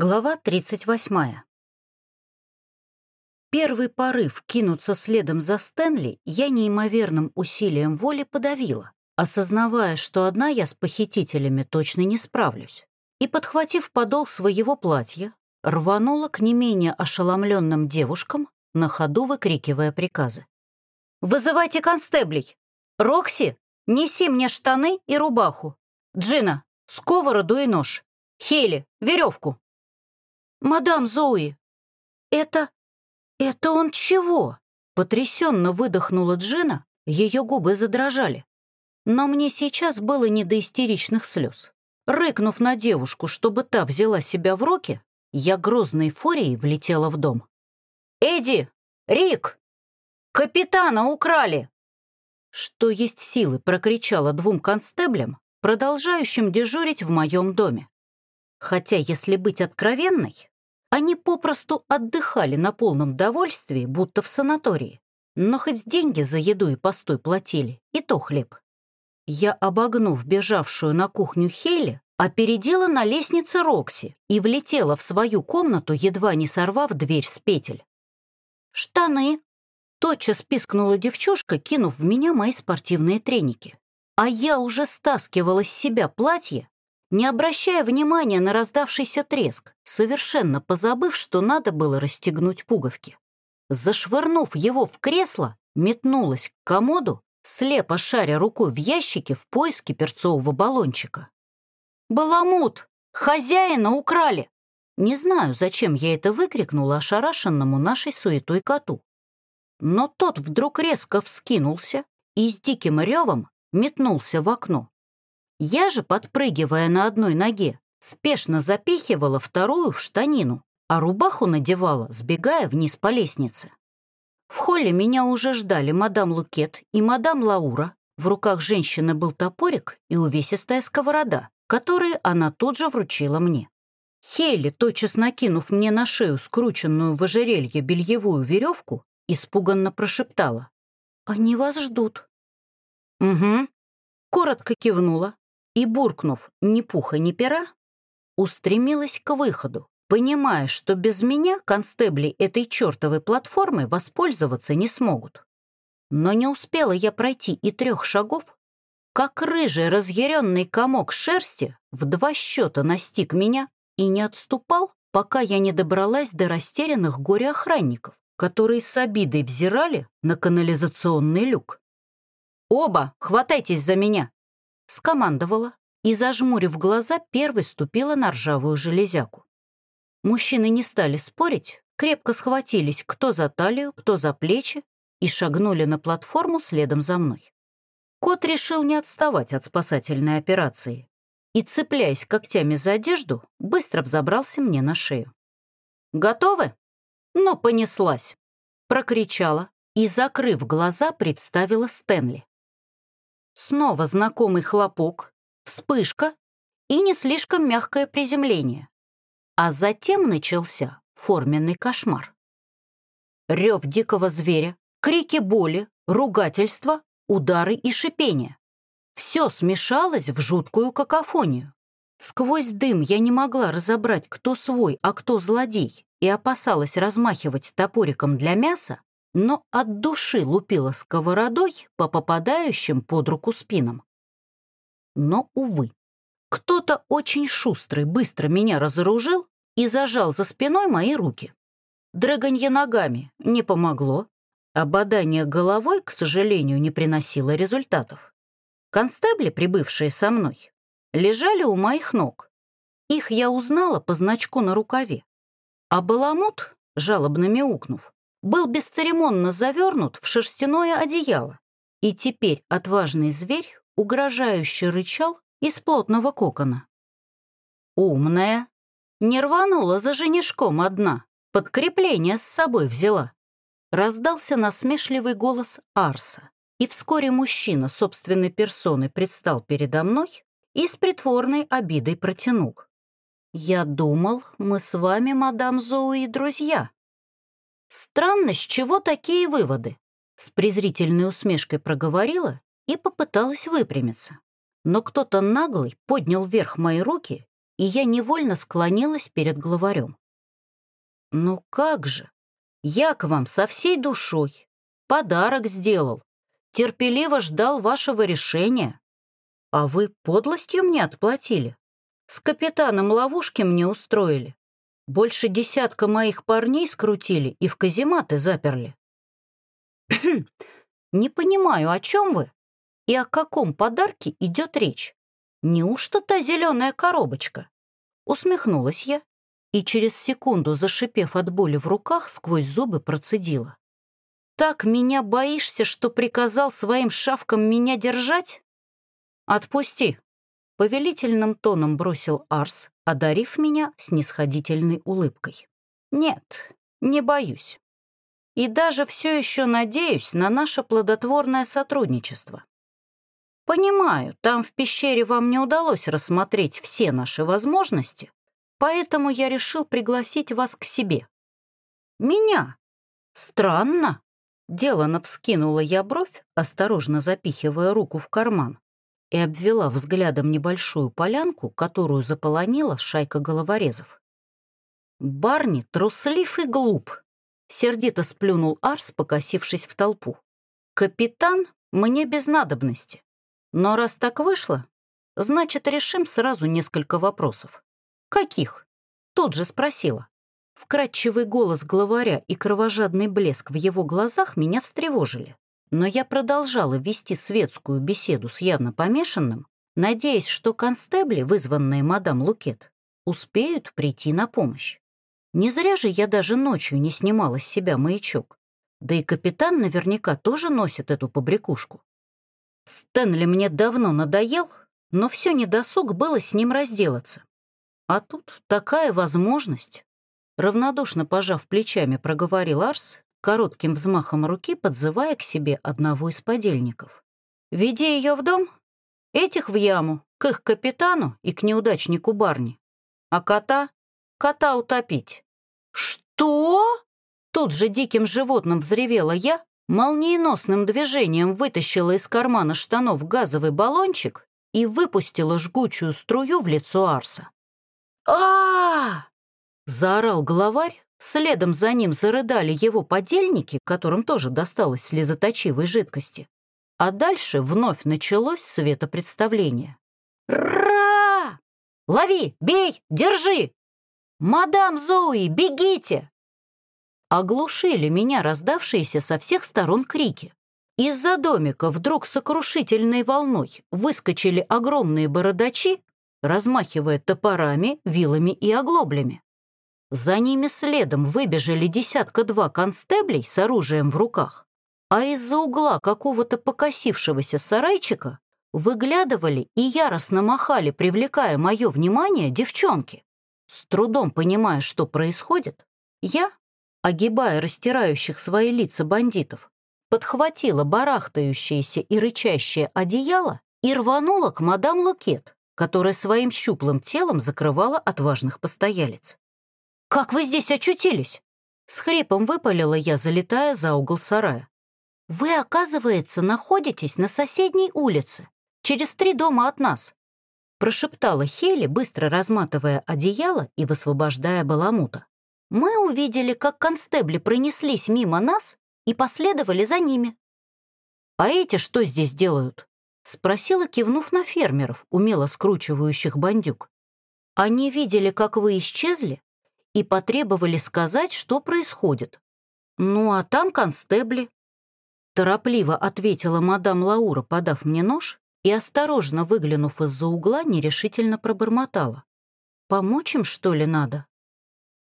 Глава 38. Первый порыв кинуться следом за Стэнли я неимоверным усилием воли подавила, осознавая, что одна я с похитителями точно не справлюсь, и, подхватив подол своего платья, рванула к не менее ошеломленным девушкам, на ходу выкрикивая приказы. «Вызывайте констеблей! Рокси, неси мне штаны и рубаху! Джина, сковороду и нож! Хейли, веревку!» «Мадам Зои, это... это он чего?» Потрясенно выдохнула Джина, ее губы задрожали. Но мне сейчас было не до истеричных слез. Рыкнув на девушку, чтобы та взяла себя в руки, я грозной фурией влетела в дом. «Эдди! Рик! Капитана украли!» Что есть силы, прокричала двум констеблям, продолжающим дежурить в моем доме. Хотя, если быть откровенной, они попросту отдыхали на полном довольствии, будто в санатории. Но хоть деньги за еду и постой платили, и то хлеб. Я, обогнув бежавшую на кухню Хейли, опередила на лестнице Рокси и влетела в свою комнату, едва не сорвав дверь с петель. «Штаны!» — тотчас пискнула девчушка, кинув в меня мои спортивные треники. А я уже стаскивала с себя платье, не обращая внимания на раздавшийся треск, совершенно позабыв, что надо было расстегнуть пуговки. Зашвырнув его в кресло, метнулась к комоду, слепо шаря рукой в ящике в поиске перцового баллончика. «Баламут! Хозяина украли!» Не знаю, зачем я это выкрикнула ошарашенному нашей суетой коту. Но тот вдруг резко вскинулся и с диким ревом метнулся в окно. Я же, подпрыгивая на одной ноге, спешно запихивала вторую в штанину, а рубаху надевала, сбегая вниз по лестнице. В холле меня уже ждали мадам Лукет и мадам Лаура. В руках женщины был топорик и увесистая сковорода, которые она тут же вручила мне. Хейли, тотчас накинув мне на шею скрученную в ожерелье бельевую веревку, испуганно прошептала. «Они вас ждут». «Угу». Коротко кивнула, и, буркнув ни пуха, ни пера, устремилась к выходу, понимая, что без меня констебли этой чертовой платформы воспользоваться не смогут. Но не успела я пройти и трех шагов, как рыжий разъяренный комок шерсти в два счета настиг меня и не отступал, пока я не добралась до растерянных горе-охранников, которые с обидой взирали на канализационный люк. «Оба, хватайтесь за меня!» Скомандовала и, зажмурив глаза, первой ступила на ржавую железяку. Мужчины не стали спорить, крепко схватились кто за талию, кто за плечи и шагнули на платформу следом за мной. Кот решил не отставать от спасательной операции и, цепляясь когтями за одежду, быстро взобрался мне на шею. «Готовы?» «Ну, понеслась!» Прокричала и, закрыв глаза, представила Стэнли. Снова знакомый хлопок, вспышка и не слишком мягкое приземление. А затем начался форменный кошмар. Рев дикого зверя, крики боли, ругательства, удары и шипения. Все смешалось в жуткую какофонию. Сквозь дым я не могла разобрать, кто свой, а кто злодей, и опасалась размахивать топориком для мяса, но от души лупила сковородой по попадающим под руку спинам. Но, увы, кто-то очень шустрый быстро меня разоружил и зажал за спиной мои руки. Дрыганье ногами не помогло, а бадание головой, к сожалению, не приносило результатов. Констебли, прибывшие со мной, лежали у моих ног. Их я узнала по значку на рукаве. А Баламут, жалобно мяукнув, был бесцеремонно завернут в шерстяное одеяло, и теперь отважный зверь угрожающе рычал из плотного кокона. «Умная! Не рванула за женишком одна, подкрепление с собой взяла!» Раздался насмешливый голос Арса, и вскоре мужчина собственной персоной предстал передо мной и с притворной обидой протянул. «Я думал, мы с вами, мадам Зоуи, друзья». «Странно, с чего такие выводы?» С презрительной усмешкой проговорила и попыталась выпрямиться. Но кто-то наглый поднял вверх мои руки и я невольно склонилась перед главарем. «Ну как же! Я к вам со всей душой. Подарок сделал. Терпеливо ждал вашего решения. А вы подлостью мне отплатили. С капитаном ловушки мне устроили. Больше десятка моих парней скрутили и в казематы заперли. Не понимаю, о чем вы и о каком подарке идет речь. Неужто та зеленая коробочка? Усмехнулась я и через секунду, зашипев от боли в руках, сквозь зубы процедила. «Так меня боишься, что приказал своим шавкам меня держать?» «Отпусти!» — повелительным тоном бросил Арс, одарив меня снисходительной улыбкой. «Нет, не боюсь. И даже все еще надеюсь на наше плодотворное сотрудничество. Понимаю, там в пещере вам не удалось рассмотреть все наши возможности, Поэтому я решил пригласить вас к себе. Меня? Странно. Делано вскинула я бровь, осторожно запихивая руку в карман, и обвела взглядом небольшую полянку, которую заполонила шайка головорезов. Барни труслив и глуп. Сердито сплюнул Арс, покосившись в толпу. «Капитан мне без надобности. Но раз так вышло, значит, решим сразу несколько вопросов. «Каких?» Тут же спросила. Вкрадчивый голос главаря и кровожадный блеск в его глазах меня встревожили. Но я продолжала вести светскую беседу с явно помешанным, надеясь, что констебли, вызванные мадам Лукет, успеют прийти на помощь. Не зря же я даже ночью не снимала с себя маячок. Да и капитан наверняка тоже носит эту побрякушку. Стэнли мне давно надоел, но все недосуг было с ним разделаться. А тут такая возможность. Равнодушно пожав плечами, проговорил Арс, коротким взмахом руки подзывая к себе одного из подельников. «Веди ее в дом, этих в яму, к их капитану и к неудачнику Барни. А кота? Кота утопить». «Что?» Тут же диким животным взревела я, молниеносным движением вытащила из кармана штанов газовый баллончик и выпустила жгучую струю в лицо Арса а заорал главарь, следом за ним зарыдали его подельники, которым тоже досталось слезоточивой жидкости. А дальше вновь началось светопредставление. «Ра! Лови! Бей! Держи! Мадам Зоуи, бегите!» Оглушили меня раздавшиеся со всех сторон крики. Из-за домика вдруг сокрушительной волной выскочили огромные бородачи размахивая топорами, вилами и оглоблями. За ними следом выбежали десятка-два констеблей с оружием в руках, а из-за угла какого-то покосившегося сарайчика выглядывали и яростно махали, привлекая мое внимание, девчонки. С трудом понимая, что происходит, я, огибая растирающих свои лица бандитов, подхватила барахтающееся и рычащее одеяло и рванула к мадам Лукет, которая своим щуплым телом закрывала отважных постоялец. «Как вы здесь очутились?» С хрипом выпалила я, залетая за угол сарая. «Вы, оказывается, находитесь на соседней улице, через три дома от нас», прошептала Хели, быстро разматывая одеяло и высвобождая баламута. «Мы увидели, как констебли пронеслись мимо нас и последовали за ними». «А эти что здесь делают?» Спросила, кивнув на фермеров, умело скручивающих бандюк. Они видели, как вы исчезли, и потребовали сказать, что происходит. Ну, а там констебли. Торопливо ответила мадам Лаура, подав мне нож, и, осторожно выглянув из-за угла, нерешительно пробормотала. «Помочь им, что ли, надо?»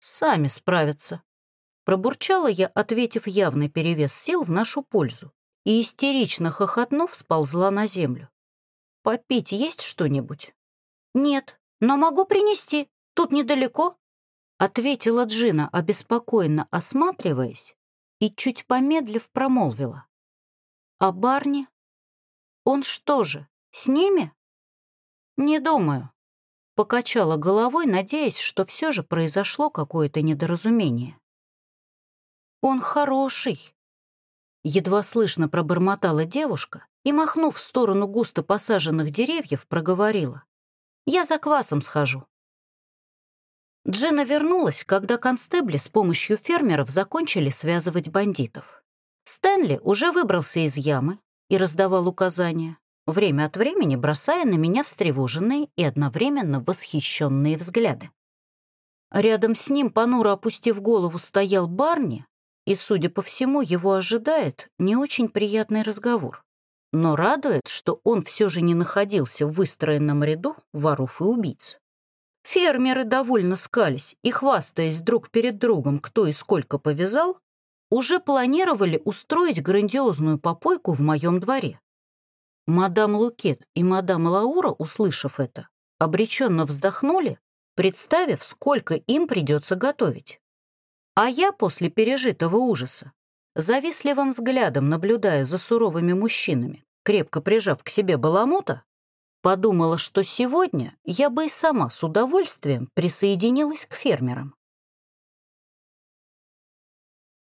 «Сами справятся», — пробурчала я, ответив явный перевес сил в нашу пользу и, истерично хохотнув, сползла на землю. «Попить есть что-нибудь?» «Нет, но могу принести. Тут недалеко», — ответила Джина, обеспокоенно осматриваясь, и, чуть помедлив, промолвила. «А Барни? Он что же, с ними?» «Не думаю», — покачала головой, надеясь, что все же произошло какое-то недоразумение. «Он хороший», Едва слышно пробормотала девушка и, махнув в сторону густо посаженных деревьев, проговорила. «Я за квасом схожу. Джина вернулась, когда констебли с помощью фермеров закончили связывать бандитов. Стэнли уже выбрался из ямы и раздавал указания, время от времени бросая на меня встревоженные и одновременно восхищенные взгляды. Рядом с ним, понуро опустив голову, стоял Барни, и, судя по всему, его ожидает не очень приятный разговор. Но радует, что он все же не находился в выстроенном ряду воров и убийц. Фермеры довольно скались и, хвастаясь друг перед другом, кто и сколько повязал, уже планировали устроить грандиозную попойку в моем дворе. Мадам Лукет и мадам Лаура, услышав это, обреченно вздохнули, представив, сколько им придется готовить. А я после пережитого ужаса, завистливым взглядом наблюдая за суровыми мужчинами, крепко прижав к себе баламута, подумала, что сегодня я бы и сама с удовольствием присоединилась к фермерам.